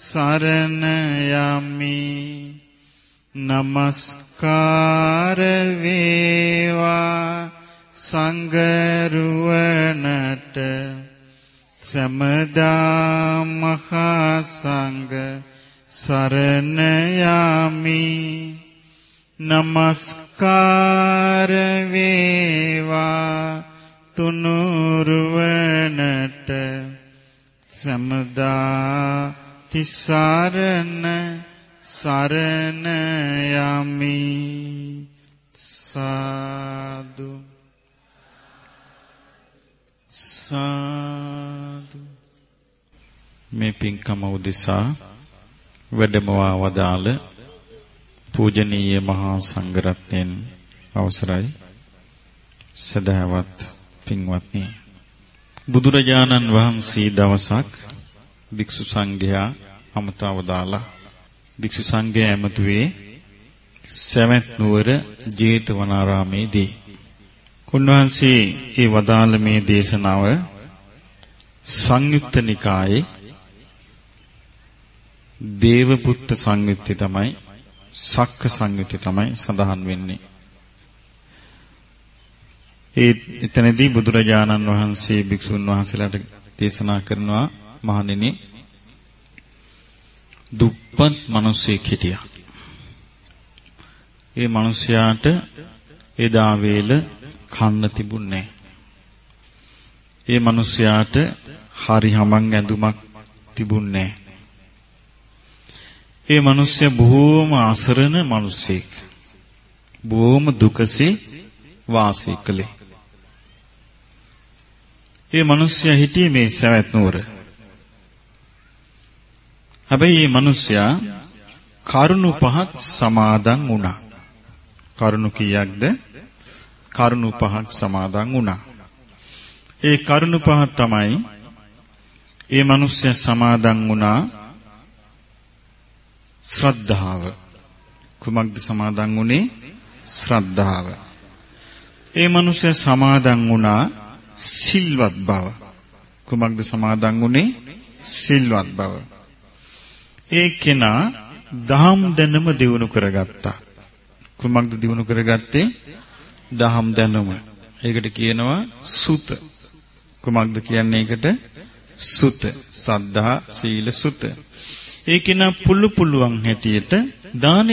සරණ යමි නමස්කාර වේවා සංගරුවනට සමදා මහා සංඝ සරණ යමි නමස්කාර වේවා තුනුරුවනට සමදා තිසරණ සරණ යමි. සාදු. සාදු. මේ පින්කම උදෙසා වැඩමවා වදාළ පූජනීය මහා සංඝරත්නයන් අවසරයි. සදහවත් පින්වත්නි බුදුරජාණන් වහන්සේ දවසක් භික්ෂු සංඝයා අමතව දාලා භික්ෂු සංඝයා ඇමතුවේ සවැත් නුවර ජේතවනාරාමේදී උන්වහන්සේ ඒ වදාළ මේ දේශනාව සංයුක්ත නිකායේ දේවපුත්ත සංයුත්තේ තමයි සක්ක සංයුත්තේ තමයි සඳහන් වෙන්නේ. ඒ එතනදී බුදුරජාණන් වහන්සේ භික්ෂුන් වහන්සේලාට දේශනා කරනවා මහණෙනි දුප්පත් මිනිසෙක් හිටියා. ඒ මිනිසයාට එදා වේල කන්න තිබුණේ ඒ මිනිසයාට හරි හමන් ඇඳුමක් තිබුණේ ඒ මිනිස්සයා බොහෝම අසරණ මිනිසෙක්. බොහෝම දුකසේ වාසය කළේ. ඒ මිනිස්සයා හිටියේ මේ සවැත් නුවර. හැබැයි මේ මිනිස්සයා කරුණු පහක් සමාදන් වුණා. කරුණු කීයක්ද? කරුණු පහක් සමාදන් වුණා. ඒ කරුණු පහ තමයි ඒ මිනිස්සයා සමාදන් වුණා ශ්‍රද්ධාව. කුමක්ද සමාදන් වුනේ? ශ්‍රද්ධාව. ඒ මිනිස්සයා සමාදන් වුණා සිල්වත් බව. කුමක්ද සමාදන් වුනේ? සිල්වත් බව. ඒ කෙනා දහම් දැනුම දිනු කරගත්තා. කුමක්ද දිනු කරගත්තේ? දහම් දැනුම. ඒකට කියනවා සුත. කුමක්ද කියන්නේ ඒකට? සුත. සද්ධා, සීල, සුත. ඒ කෙනා පුළු පුළුවන් හැටියට දාන